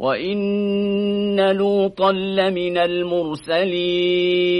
وإن لوطا لمن المرسلين